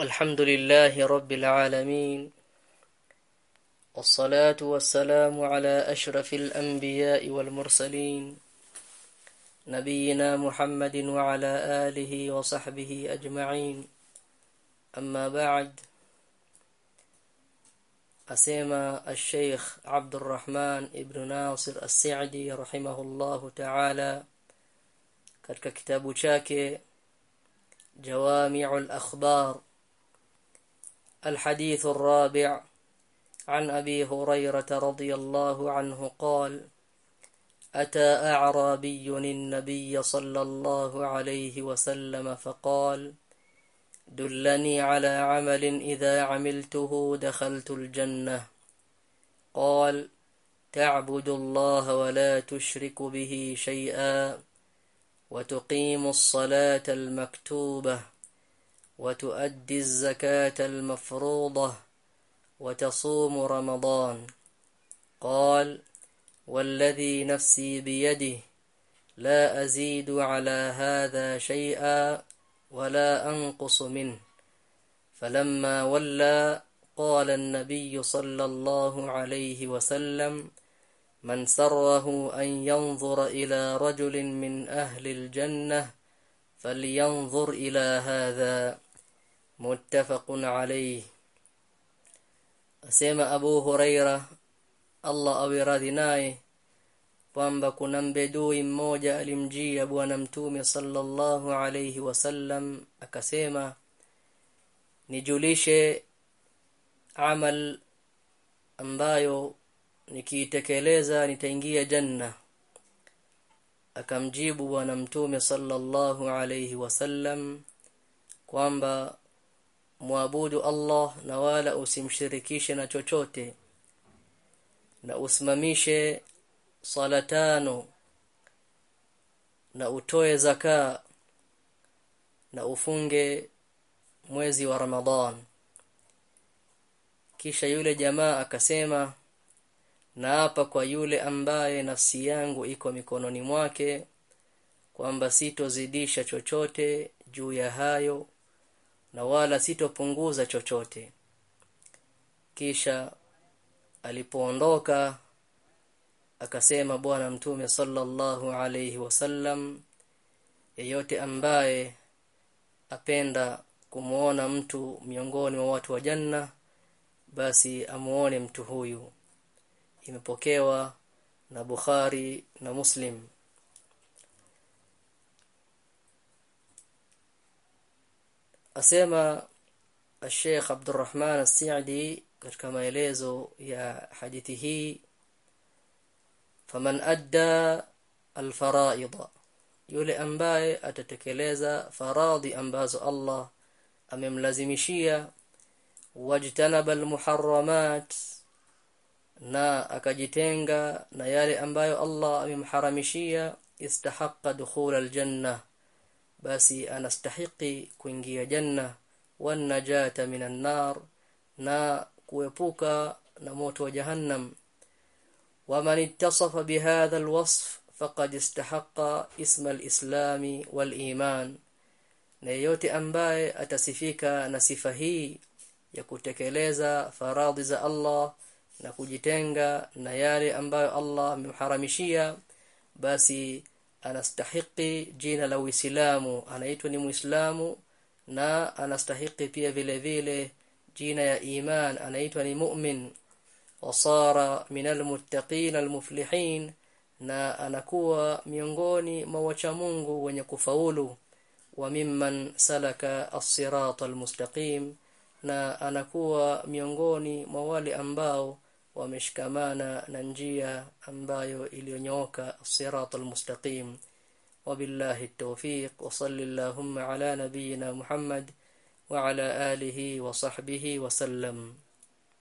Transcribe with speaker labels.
Speaker 1: الحمد لله رب العالمين والصلاة والسلام على أشرف الأنبياء والمرسلين نبينا محمد وعلى آله وصحبه أجمعين. أما بعد أسيما الشيخ عبد الرحمن ابن ناصر السعدي رحمه الله تعالى kitabu chake جوامع الأخبار. الحديث الرابع عن أبي هريرة رضي الله عنه قال أتى أعرابي النبي صلى الله عليه وسلم فقال دلني على عمل إذا عملته دخلت الجنة. قال تعبد الله ولا تشرك به شيئا وتقيم الصلاة المكتوبة. وتؤدي الزكاة المفروضة وتصوم رمضان. قال والذي نفسي بيده لا أزيد على هذا شيئا ولا أنقص منه. فلما ولى قال النبي صلى الله عليه وسلم من سره أن ينظر إلى رجل من أهل الجنة فلينظر إلى هذا. muttafaqun alayhi. Asema Abu Huraira Allah awiradhi naye kwamba kuna mbedui mmoja alimjia bwana mtume sallallahu alayhi wasallam akasema nijulishe amal ambayo nikiitekeleza nitaingia janna. Akamjibu bwana mtume sallallahu alayhi wasallam kwamba muabudu Allah na wala usimshirikishe na chochote. Na usimamishe sala tano na utoe zaka. Na ufunge mwezi wa Ramadhan kisha yule jamaa akasema na hapa kwa yule ambaye nafsi yangu iko mikononi mwake kwamba sitozidisha chochote juu ya hayo na wala sitopunguza chochote. Kisha alipoondoka akasema bwana mtume sallallahu alayhi wasallam yeyote ambaye apenda kumuona mtu miongoni mwa watu wa janna basi amuone mtu huyu. Imepokewa na Bukhari na Muslim أسيما الشيخ عبد الرحمن السعدي كما يليزو يا حديثه فمن أدى الفرائض. يولي أنباي أتتكليزا فراضي أنباز الله أمم لازمشية واجتنب المحرمات نا أكجتنغ نيالي أنباي الله أمم حرمشية استحق دخول الجنة. Basi anastahiki kuingia janna wan najata minan nar na kuepuka na moto wa jahannam. Waman ittasafa bihadha alwasf faqad istahaqqa isma alislami waliman. Na yeyote ambaye atasifika na sifa hii ya kutekeleza faradhi za Allah na kujitenga na yale ambayo Allah amemharamishia basi anastahiki jina la Uislamu anaitwa ni Muislamu na anastahiki pia vile vile jina ya iman anaitwa ni mu'min. Wasara min almuttaqin almuflihin na anakuwa miongoni mwa wacha Mungu wenye kufaulu. Wa mimman salaka as-sirata almustaqim na anakuwa miongoni mwa wale ambao wameshikamana na njia ambayo iliyonyooka as-sirata al-mustaqim wabillahi at-tawfiq wa sallallahu ala nabiyyina Muhammad wa ala alihi wa sahbihi wa sallam